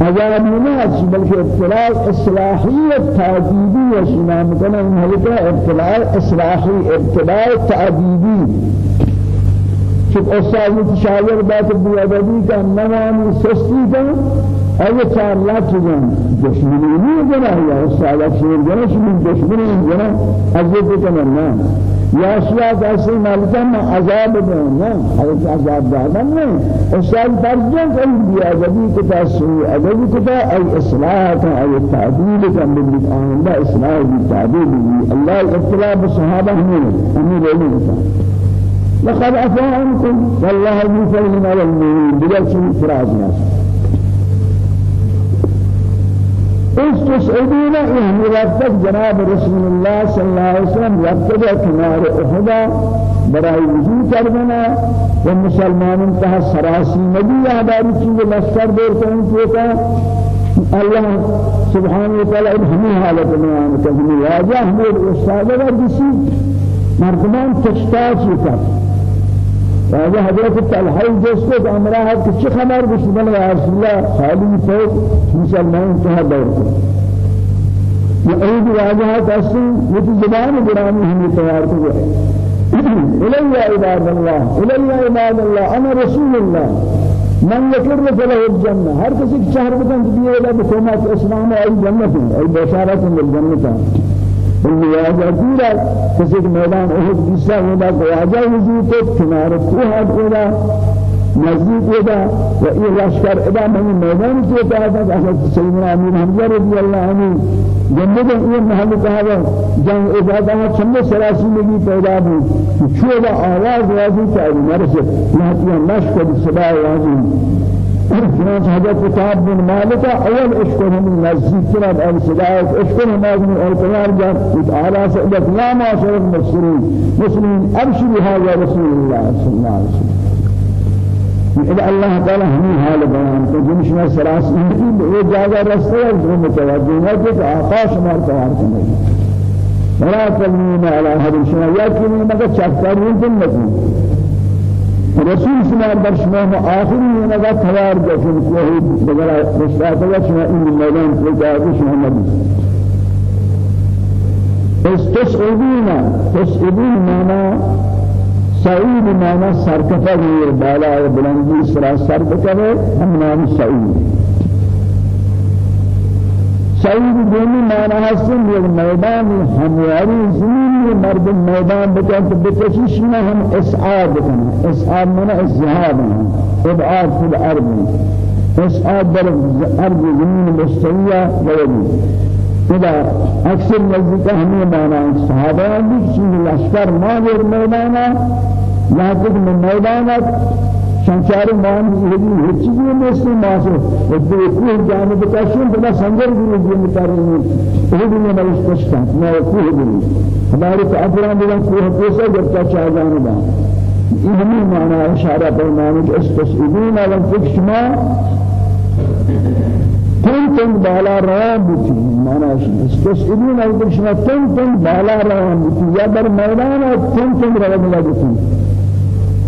عذاب نماز بلکه ابتلاء اصلاحی تعدیدی شنا مکنه این حلقه ابتلاء اصلاحی ابتلاء تعدیدی چون استاد شاعر بات بیادبی کا نوامی سستی کا اگه چار لاکھ جن دشمنی نہیں جنا یا استاد شیر جنا شمن دشمنی جنا کنه نه. یا اشیاء ایسی مالکان عذاب دیں نا حضرت عذاب دادن نہیں استاد فرجن کئی دیا جبی کتا سوء ادبی کتا ای اصلاح کا ای تعدیل کا من آئندہ اصلاح بھی تعدیل بھی اللہ ابتلاء بصحابہ ہمیں ہمیں رہنے بتا لقد عفا عنكم والله ذو فضل على المؤمنين بلا شيء فراز ناس استصعدون يعني وقت جناب رسول الله صلى الله عليه وسلم وقت کنار أحد برای وجود کردنا و مسلمانوں کا سراسی نبی آداری چیز لشکر دور تو کا اللہ سبحانہ وتعالی ہمیں حالت بیان کرنے واجہ ہمیں استاد و دسی مردمان تشتا چیتا هذا حضرت الحي جسد امراه كش خبر بسم الله رسول الله خالي فوق مسلمان تها دور يعيد واجهات أصل يتي زبان برامي هم تيار كده إلي عباد الله إلي عباد الله أنا رسول الله. من يكر فله الجنة. هر كسي شهر بدن تبيه إلى بكومات إسلام أي جنة أي بشارة من الجنة الواجہ دورا کسی میدان أحد جسا ہوتا واجہ وجود تو کنار کوہ ہوتا نزدیک ہوتا و این من میدان کہا تھا کہ سیدنا امیر حمزہ رضی اللہ عنہ جنب یہ محل کہا جنگ عبادہ چند سراسی لگی پیدا ہوئی چھوڑا آواز واضح چاہیے مرسل نحتیہ لشکر صدا واضح چنانچہ حضرت کتاب بن مالک اول اشکر ہم نزدیک کرد الصداق اشکر ہم آدمی اعتبار جات کچھ اعلیٰ سعدت لا معاشر المسلمين مسلمين ابشر هذا رسول الله صلى الله عليه وسلم. إذا الله تعالى هم حال بيان جنش میں سراس نہیں یہ جگہ رستے ہے جو متوجہ ہے کہ آقا شمار توار کرنے ولا تلمين على هذا الشيء يكفي مگر چکر نہیں رسول شما در شما آخری نگاه توار جشن کوهی بگر رشته و شما این میدان فجاه شما نبی استسعدين تسعدين معنى سعيد معنى سرکفه بالا بلندی سرا سر بکره هم نام سعيد سعید دینی معنی هستن یک میدان همیاری زمین مرد میدان بکن تو بکشیش نه هم اسعاد کنن اسعاد من ازدهاد ابعاد فی الأرض. اسعاد در ارض زمین مستویہ ویدی اذا اکثر نزدیک ہمیں معنی صحابہ بھی چیز لشکر مانور میدانا یہاں من سنچار مان چیز میں مثل ماسو وہ کوئی جانب کا شون بنا سنگر بھی یہ متارین وہ بھی میں اس پشتا میں کوئی بھی ہمارے افراد نے کوئی پیسہ جب کا چاہ جانے دا یہ معنی اشارہ فرمانے کہ استسئلون و فکشما تن تن بالا روان بودی معنی استسئلون و فکشما تن تن بالا روان بودی یا در میدان تن تن روان بودی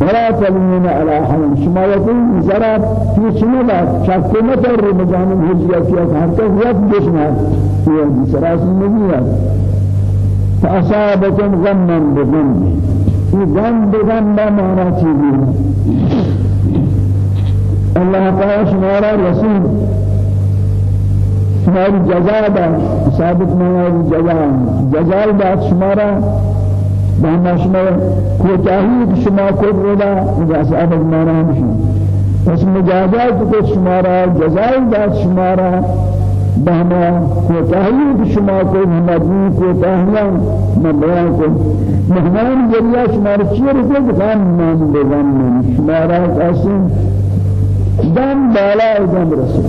ولا تلمين على حرم شما يقول زرا في شما شك متر مجانب هجية في أثارك وقت جسنا في سراس النبي فأصابكم غما بغم في غم بغم ما معنى چیزی الله تعالى شمارا رسول. شماری جزا دا ثابت معنی جزا. جزا دا شمارا بہما شما کوتاہی شما ودا جیسے اب مانا ہمشی اس مجازات کو شمارا جزائے داد شمارا بہما کوتاہی شما کو مدنی کوتاہیاں میں بیان کو مہمان ذریعہ شمار چیر کو دکان مان بگم من شمارا قاسم دم بالا دم رسول۔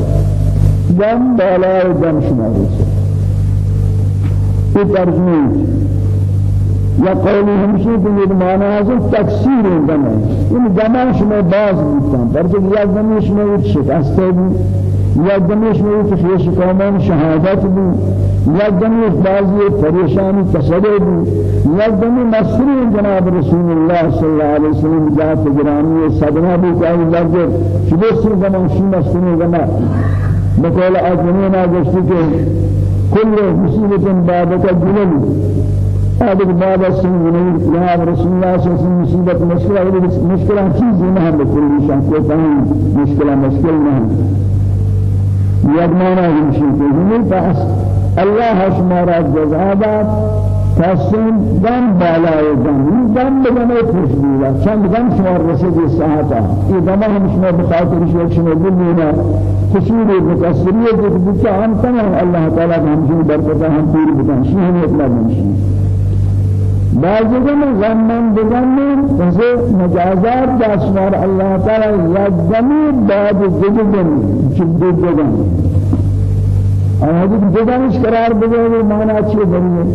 دم بالا دم شمار رسول۔ یہ ترجمه یا قولی ہمشی کہ یہ معنی ہے تکثیر ہے ان دماش میں باز بودتاں برچہ یا دمش میں ایک شکستے بھی یا دمش میں ایک خیش قومان شہادت بھی یا دمش بازی پریشانی تصدر بھی یا دمی مصری جناب رسول اللہ صلی اللہ علیہ وسلم جات گرانی صدمہ بھی کہا لگے شبسر زمان شی مصری زمان. بقول آجنین آجشتی کہ كل مصيبة بعدك جلل هذا باب السنين يا رسول الله صلى الله عليه وسلم مصيبة مشكلة. مشكلة. چیز نہ ہے بكل شان کو کہیں مشکلہ مشکل نہ ہے یادمانا ہمشی کہ ہمیں پاس اللہ شمارا جزادات کسیم دم بالای دم. دم بدن خوش بیلا چند دم شمار رسید ساعتا. یہ دم ہم شما بخاطر شما شما بلینا کشیر بکسریه بکتا ہم تمام. اللہ تعالی ہم شما برکتا ہم پیر بکن. شیئے اطلاع منشی من غمم بغمم وزي مجازات داشمار الله تعالى يجمع بعد جدًا جدًا جدًا هذا جدًا قرار بده معنى شيء بنيه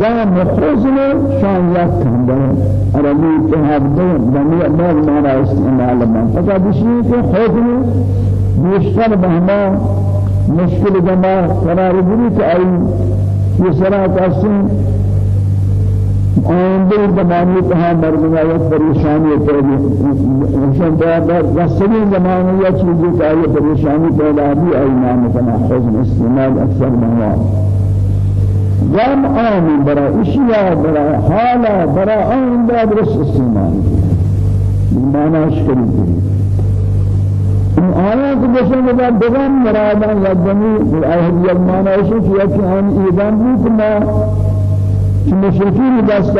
دا مخوزن شان یک کنده عربی اتحاب ده دمی مال مانا استعمال من. فقط بشیه که خوزن بیشتر بهما مشکل جمع قرار بری که ای یہ سرا قسم آئندہ زمانے کہاں مردمایت پریشانی پیدا روشن دار رسلی زمانے یا چیزیں کا یہ پریشانی پیدا بھی ایمان کنا حزن استعمال اکثر مواد غم آمی برا اشیاء برا حالا برا آئندہ درست استعمال. معنی اشکری ان آیات بشن بدا دوام مرادا یا جمی أهل یمانا ایشی کیا کہ ہم ایدان بھی ما کہ مشرکین دست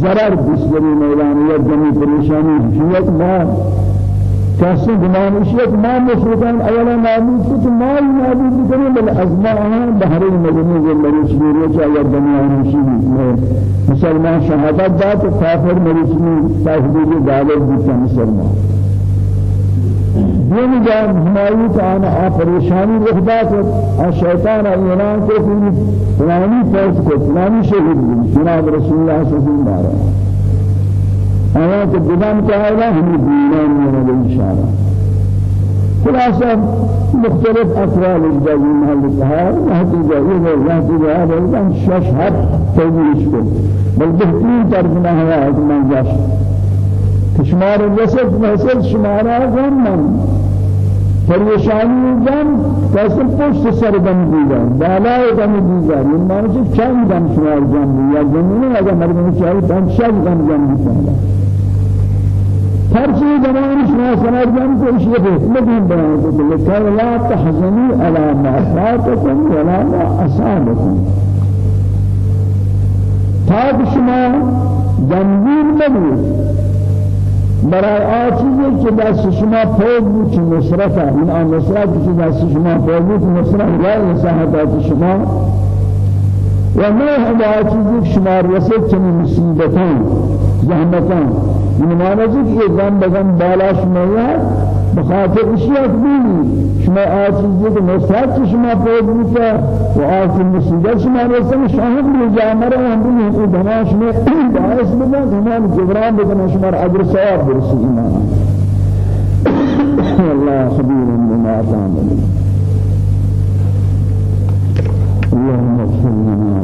ضرر بسری میدان یا جمی پریشانی ما کسی گمان اشیاء ما مشرکان اولا نابود کت مال نابود کنه بل ازماء بحر المدنی و مریش بیری چا یا دنیا نشی مسلمان شهادت داد کافر مریش می تحدید دالت بیتا مسلمان. دین جان ہماری تان آ پریشانی رخدا کو اور شیطان اعلان کو کہ فلانی فوج کو فلانی شہید جناب رسول اللہ صلی اللہ علیہ وسلم آیا کہ بدن کا ہے ہم دیوان میں نے اشارہ خلاصہ مختلف اقوال الجاوی محل کہا وحدی جاوی و وحدی جاوی و شش حد توجیش کو بل ترجمہ ہے کہ من جاش. شمار رسد محسد شمارا غم من. پریشانی جان کیسے پشت سر بن دیگا بالای بن دیگا یہ معنی سے چند دم شمار جان یا زمین اگر مردم چاہیے پانچ شش دم جان دیتا ہر چیز زمان شما سنار جان کو اس لیے مدین بیان کو لکھا لا تحزنوا على ما فاتكم ولا ما اصابكم تاک شما جنبیر نبود. برای آچیزی که دست شما پود بود که نصرت این آن نصرت که دست شما پود بود نصرت رای نصاحتات شما و هم آچیزی که شما رسید چنین مصیبتان زحمتان این معنی که یہ دم بگم بالا شما بخاطر اشیاء بینی شما آچیزی که نصرت شما پود بود و آچیز مصیبت شما رسید شاهد می جامره هم بینی این دماغ شما باعث بودن تمام جبران بدن شما اجر ثواب برسی ایمان. الله خبير بما تعملون اللهم اغفر لنا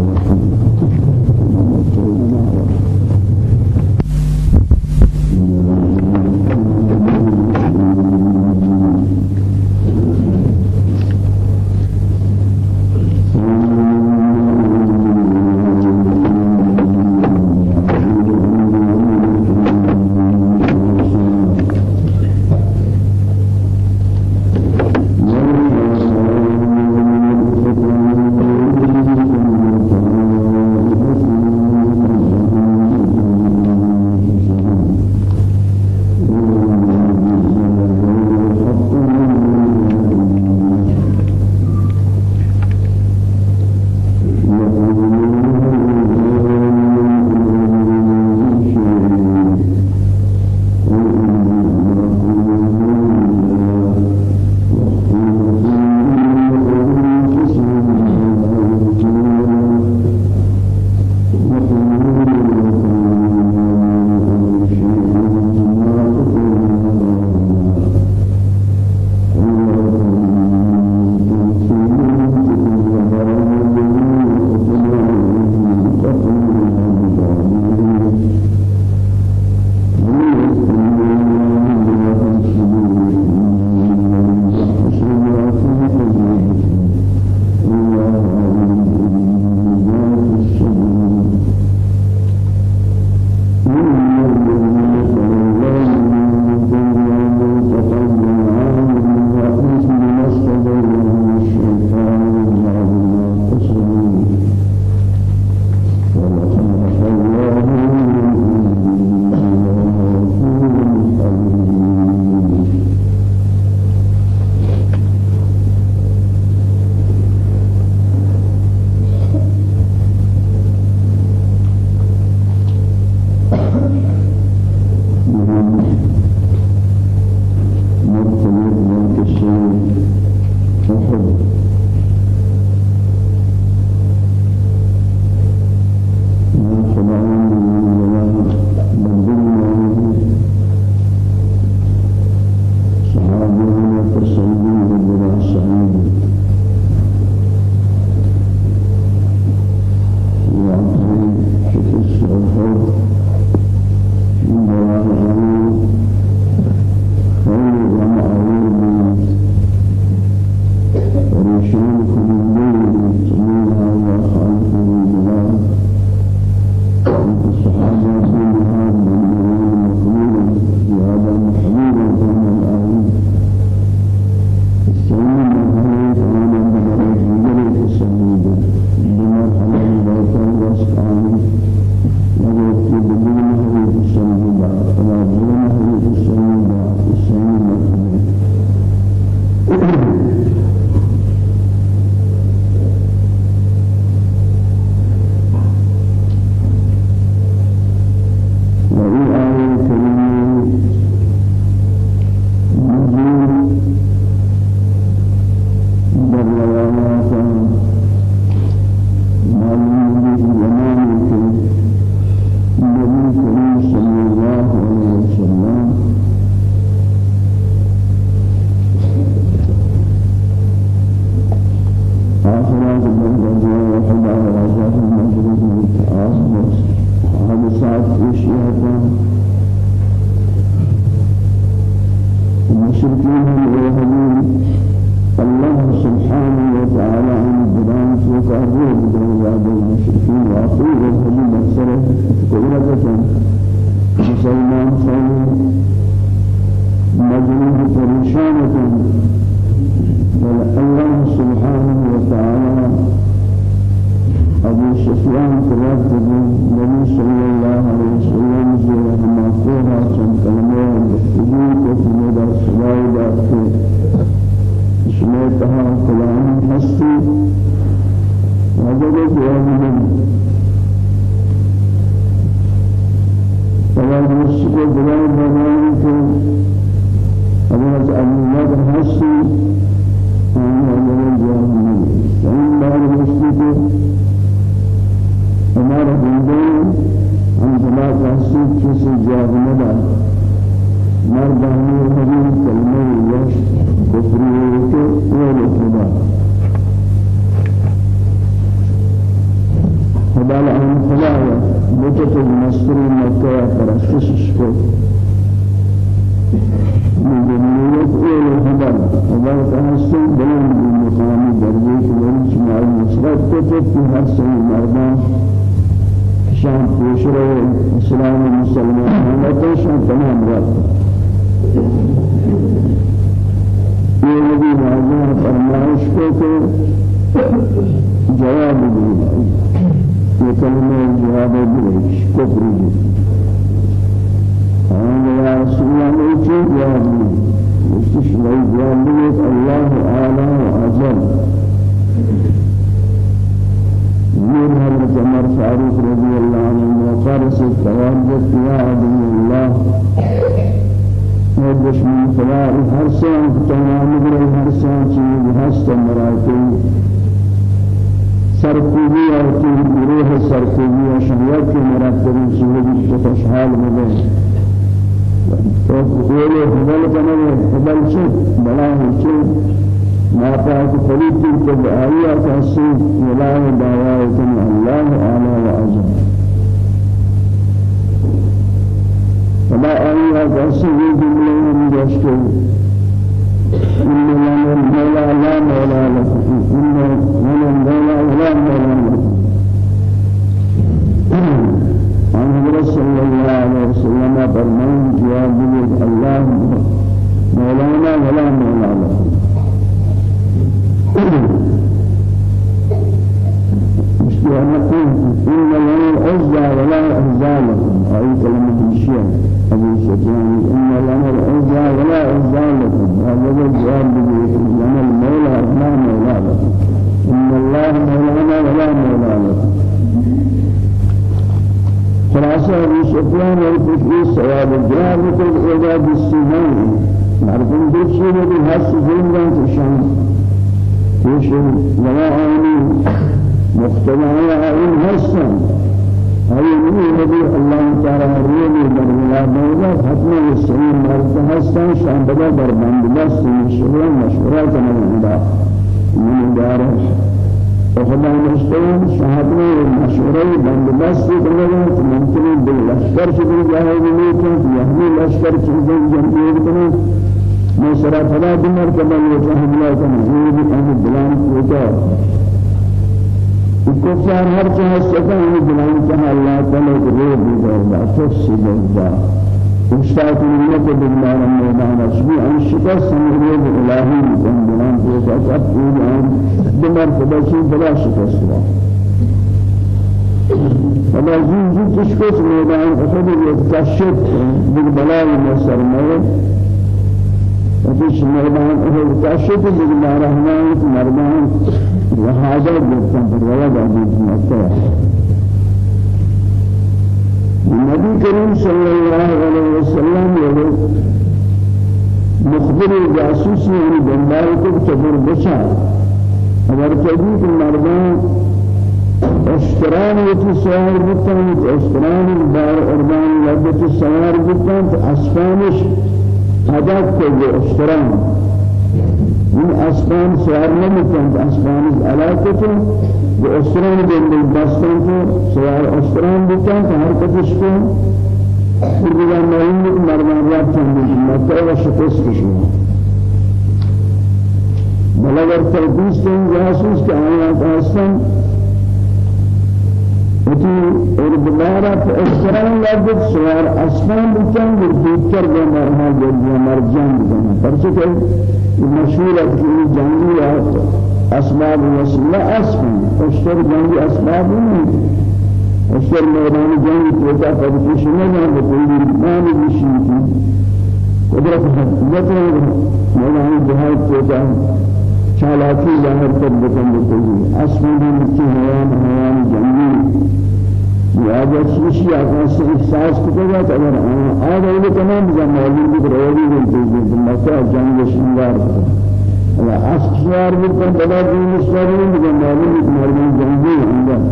پریشانة فاروق رضي الله عنه وقال سيد يا عبد الله. و دشمن خلال هر سان تمام در هر سان چیز هست مراتی سرکوبی اور تی گروه سرکوبی و شریعت کے مراتب سوری تو خوشحال مدے تو قول حبل کنے حبل سے بلا ہے ما فریقی کو آیا کسی ولا دعوات اللہ اعلی و اعظم فلا آية قصي جملة من جشته إن لنا المولى لا مولى لكم إن لنا المولى لا مولى لكم عن صلى الله عليه وسلم فرمان جواب الله مولانا ولا مولى لكم مش إن لنا العزة ولا لكم أي كلمة الشيء أبو سفيان إن لنا العزة ولا عزة لكم هذا الجواب بذلك لنا المولى لا مولى لكم إن الله مولانا ولا مولى لكم خلاصة أبو سفيان والفكر سواد الجواب مثل إعداد السنين معرفين دوشي لدي هس زندان آني مختلعي آئين هستان هاي من النبي الله تعالى ريني برلا مولا ختم السنين مرت هستن شان بدا بربند بس مشهور مشهورات من الله من داره وخدا مستوى شهادة مشهورة بند بس كذا ممكن باللشكر شبه جاهل ممكن يهمي لشكر شبه جمعية كنا مسرا فلا دمر كمان يتهم الله يجيب أهل بلان كوتا الكفار هر جهة سكان بلان كها الله تعالى قريب بجرد تفسي بجرد مشتاق الملك بالله الميدان أشبي عن شكاس مريد إلهي بكم بلان كيسا تقول عن دمر فبشي بلا شكاس فلا زين تشكس ميدان أخذ يتكشف بالبلاء المسر وفيش ميدان أخذ يتكشف بالبلاء مردان وهذا جبتان برواية بعدين مكة النبي كريم صلى الله عليه وسلم يقول مخبر الجاسوس يعني بندار کو تبر بچا اگر کبھی کہ مردان اشتران یتی سوار بکن اشتران دار اربان لبت سوار بکن اسفانش هدف کو اشتران من اسبان سوار نمیکنند اسبان علاقه به اسران بین دستان کو سوار اسران بکن که هر کدش کو۔ دیگر مهم مردان رابطه میکنند مکه و شکست کشید بلغر تلبیس سے جاسوس کے آیات آسان اور دوبارہ احترام لابد سوار اسمان بردیتر بے مرحا جلدی مرجان کہ مشہور ہے کہ جنگی اسباب وسیلہ اسمان اشتر جنگی اسباب اشتر میدان جنگی توتا پرکش نہ بکلی مان بشیتی قدرت حکمت میدان جہاد توتا چالاکی ظاہر کر بکن بکلی اسمان کی حیان حیان جنگی. یا جب شیشی آقا سے احساس کتا جاتا اگر آدھا یہ تمام زمانی بھی روی بلتے ہیں مکہ جنگ شنگار اگر اسکشوار بکن بلا دین اسواری بکن معلوم مردم جنگی ہنگا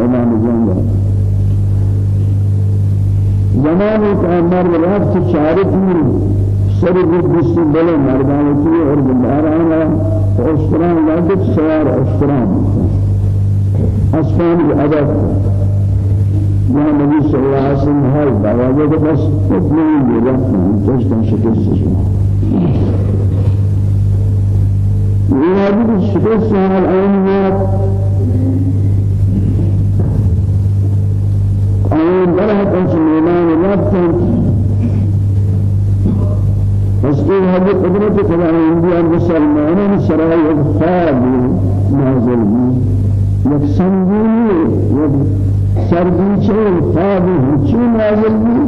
اعلان جنگا زمانی کا مرد رفت چارتی سر بس بل مردان کی اور بنداران آشتران لابد سوار آشتران اسفان الادب یا نبی صلی اللہ علیہ وسلم ہر دعوے کے بس اتنے ہی رکھتے جشن شکست شما. یہ حدیث شکست حال آئینیات آئین درہت انس میلان ربطن مسجد هذه قدرة خداوندی مسلمانان سرای خواب نازل بھی یک سنگینی یک سربیچه خواب هیچی نازل بھی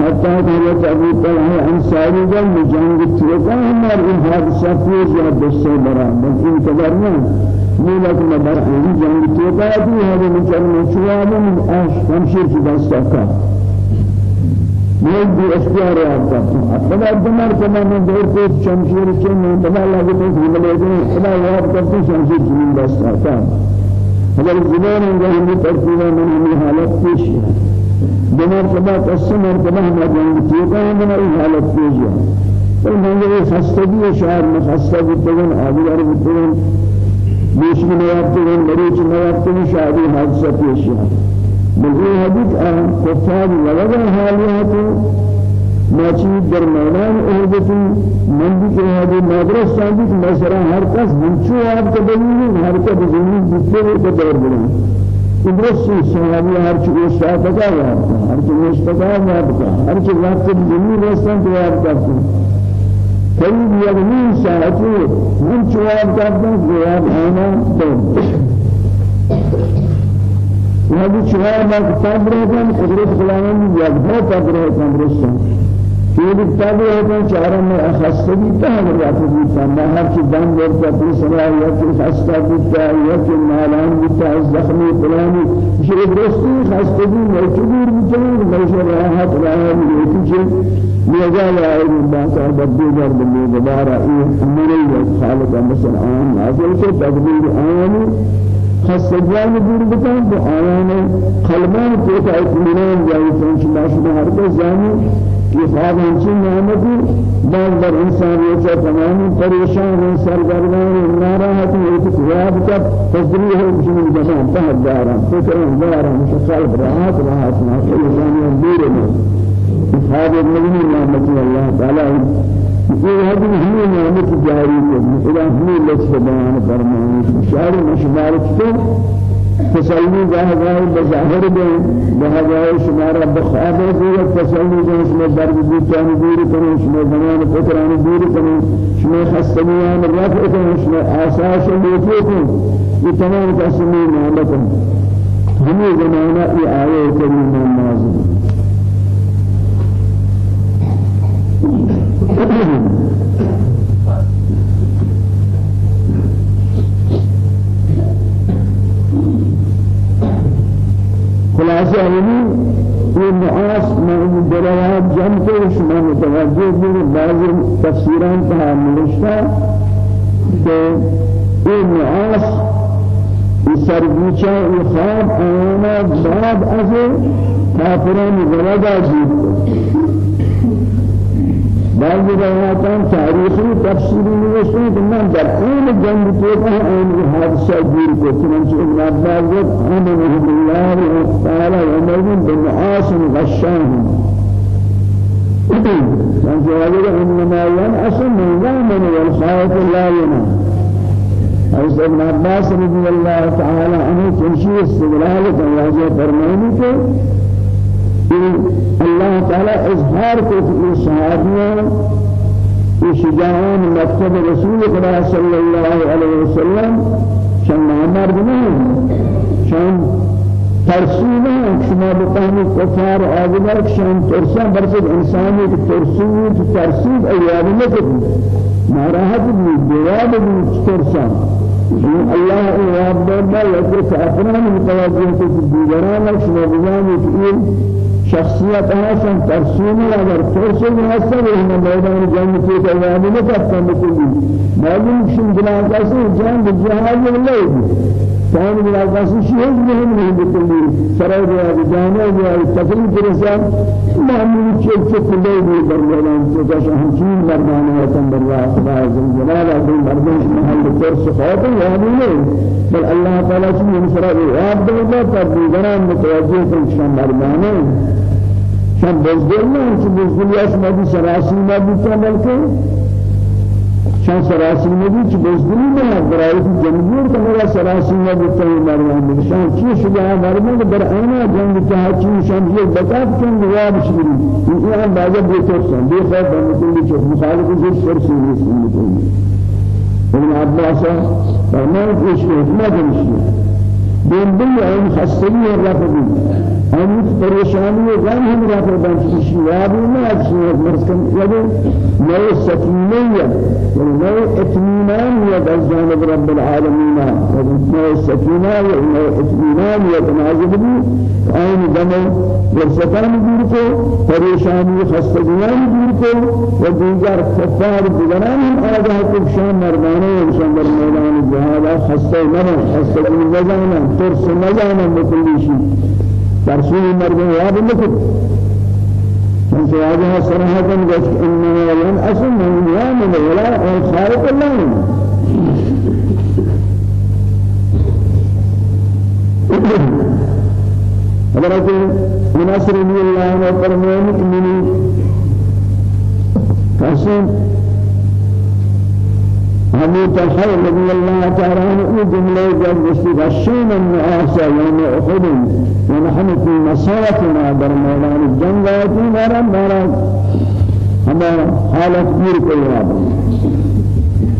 حتى حضرت ابو طلحه انصاری جان جنگ تیرا ہمار این حادثہ فیض یا دستے برا بس ان قدر نہ میلاد مبر این جنگ تیرا بھی ہے مجرم من شمشیر کی دستا من بھی اختیار آتا خدا دمر کما من دور کو شمشیر کے میں بنا لگے تو حملے دے خدا یاد کرتے شمشیر زمین بس آتا اگر زبان انگاہ میں ترتیب من ہمیں حالت پیش ہے دمر کما قسم اور کما ہم جنگ کیے ہیں من اس حالت پیش ہے تو من یہ خستگی شعر میں خستہ بتگن آدیار بتگن بیش میں نیابتگن مریچ نیابتگن شعری حادثہ پیش ہے بزی حدیث آن کفار لگا حالیات ما چیز در میدان اهدتی من بھی کہ ہے مدرس شادی کہ مثلا ہر کس آپ کو بنی ہر کا زمین کو دور بنا ادرس سے صحابی ہر چیز شاہ پتا ہے ہر چیز پتا ہے ہر چیز وقت زمین رسن تو آپ کرتے قریب یک نیم ساعتی من کرتے ہیں جواب آنا دو وهذه شوار ما كتاب رهتن قدرت خلاصان يجبر كتاب رهتن برسان یہ کتاب رهتن چارم میں خستگی تہا رہتی تھی تمام ہر چیز دم دور کا پوری سنا یا کہ خستہ بتا یا کہ مالان بتا زخمی فلانی یہ درستی خستگی موجود بتا میشہ راحت راحت میجال ہے بات ہے بدی در بندے دوبارہ یہ ہمارے خالق مثلا نازل کے تدبیر آیانی خستگان دور بکن تو آیان قلبان کو تا اطمینان جایی پنچ باشد ہر کو جانی کہ خواب ہنچی نعمتی بعض در انسانیت سے تمامی پریشان ہیں سرگردان ناراحت ہیں کہ خواب کا تصدیح ہے بشمل جمع تحت دارا فکر دارا مشخص راحت راحت ناصر جانی دور میں خواب النبی نعمتی اللہ تعالی. یہ هذه هي نعمت جاری ہے إلى ہم لطف بیان فرمائیں شعر مشمار کو تسلی جاه جاه بظاهر به جاه جاه شمار بخواب دور تسلی جاه شما درد بیتان دور کنه شما زمان فکران دور کنه شما خستگیان رفع کنه شما آساش لیتی کنه یہ تمام قسمی نعمت ہمیں زمانہ یہ آئے کریم نازل خلاصہ ہمیں یہ معاص من دلوات جمع کے شما متوجہ بھی بعض تفسیران کا نوشتا کہ یہ معاص سرگوچا خواب آنا بعد از کافران غلبہ جیت بعض روایات تاریخی تفسیری نوشته که در اون جنگ توقع این حادثه دور کو چنانچه ابن عباس گفت امنه بالله تعالی و مرمون بمعاصم غشان من جوابه إنما ينعس من يامن والخائف لا ينام حضرت ابن عباس رضي الله تعالى عنه تنشي استدلال جواز فرماني کے الله تعالى إظهار کو صحابیوں شجاعان مكتب رسول الله صلى الله عليه وسلم شان معمر بنين شان ترسینا شما بتانی کفار آدمار شان ترسان برسد انسانی که ترسید ترسید ایامی نکد ناراحت بی جواب بی ترسان. الله ایاب دادا یکی کافران متوجه که دیگران شما که این شخصیت هاشون ترسیمی اگر هسته به این میدان جنگ که ایامی نکدن بکلی معلوم شن جناب کسی جنگ جهاد نہیں كان من الناس شيء مهم من بكل سراي جانا يا تقريب رسال ما من شيء شيء كله برمجان جاش همشين مرمان وطن برا خدا عز وجل هذا مرمان محل فرس خاطر يعني नहीं بل الله تعالى شيء من سراي عبد الله تبدينا متوجه كل مرمان شان بزدل يا شو ما بي سراسي ما بي بلکه شان سراسی نبی چی بزدلی نه برای جمهور کنه سراسی نبی تو مریم شان چی شده؟ مریم در آن جنگ که چی شان یه بکات چون جواب شدی این هم باید بیتوسن بی خود بمیتونی چه مخالف زیر سرسی نیست. میتونی ابن عباس فرمان پیش حکمت نشید بین این خستگی رفضی أن پریشانی غم هم را پر بنش شیاب نه از شیاب مرسکن یعنی نو سکینه یعنی نو اطمینان یا از جانب رب العالمین. نو سکینه یا نو اطمینان یا تنازل بھی آن دم ورستان دور کو پریشانی خستگیان دور کو و دیگر کفار دیگران هم آگاه مردانه در میدان جهاد خسته ترس نزانم بکلیشی ترسول مردم یاد نکد من سواجه صراحة قلت إنما ينأس من يامن ولا الخالق الله حضرت مناصر رضي الله عنه فرمان إنني قسم أبو طلحة رضي الله تعالى عنه جملة جل غشينا النعاس يوم أحد؟ ونحن في مسافنا در ميدان الجنة نرى نرى هذا حالة كبيرة كيراب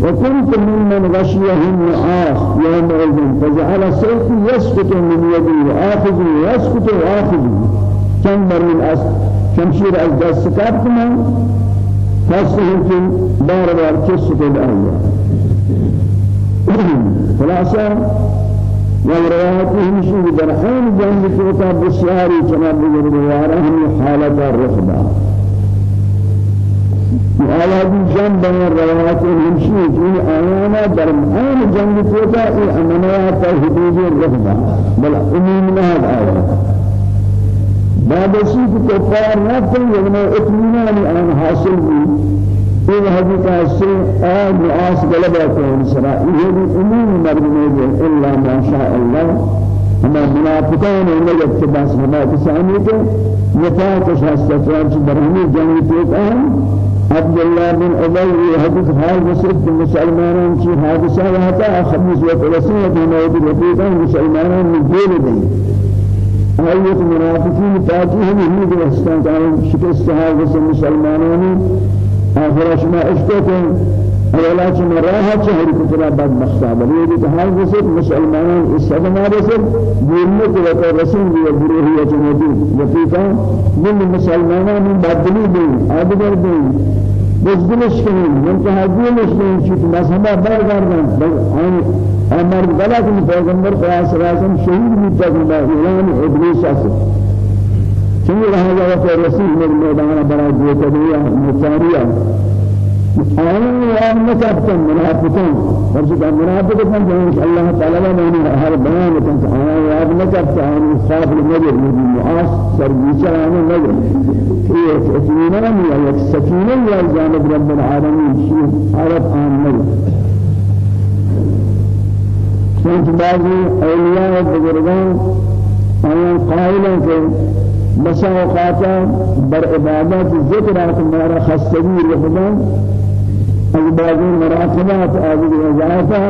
وكنت ممن غشيه النعاس يومئذ فجعل سيفي يسقط من يدي وآخذ يسقط وآخذ كم من أس شمشير أزداد سكابتنا فاسهم في بار بار كسك خلاصة والروايات همشي برحان جنب كوتا بسياري جناب بجردوارا هم حالة الرخبة آيات جنب الروايات همشي جن آيانا درمان جنب كوتا أمنيات حدود الرخبة بل أمين هذا آيات بعد شيء كفار نفسه يغنى اطمئنان عن حاصل این حدیث سے آج آس غلبہ کو انسرا یہ بھی عموم مرنے ہے إلا ما شاء الله. ہم منافقان بس ہم کسانی کے نفاق سے برہمی جنگ کے کام عبد الله بن ابي حديث حال مسجد المسلمين في حادثه وهذا خمس وثلاثين موجود رفيقا مسلمين من دين دين آيات منافقين تاجي هم يهود وستان كانوا شكست هذا المسلمانين. آخر شما اشتكوا اولا چما راہ چہر کتنا بدبختا بلی یہ کہ حال رسد مسلمانان استدما رسد دیننے کو وقت رسول بھی گروہی اچنودی یقیقا من مسلمانان من بدلی دی آدگر دی بزدلش کنیم منتها دیلش کنیم چیت مذهبا برگردن. آن أمر غلط پیغمبر قیاس رازم شهید بھی تک اعلان ابلیس است. چنی رہا جا کہ رسول میں میدان بڑا جو کبیا مچاریا آن یاد نہ کرتے منافقین اور جو منافق ہیں جو اللہ تعالی نے ہر بیان کرتے ہیں یاد نہ کرتے ہیں صاحب النجر من معاص سر بیچارہ نجر یہ اطمینان یا ایک سکینہ یا جانب رب العالمین شیء عرب نجر چونکہ بعضی اولیاء و بزرگان آیان قائلوں کہ بسا اوقاتا بر عبادت ذکرات مارا خستگی رخدان از بعضی مراقبات آدھر وزایتا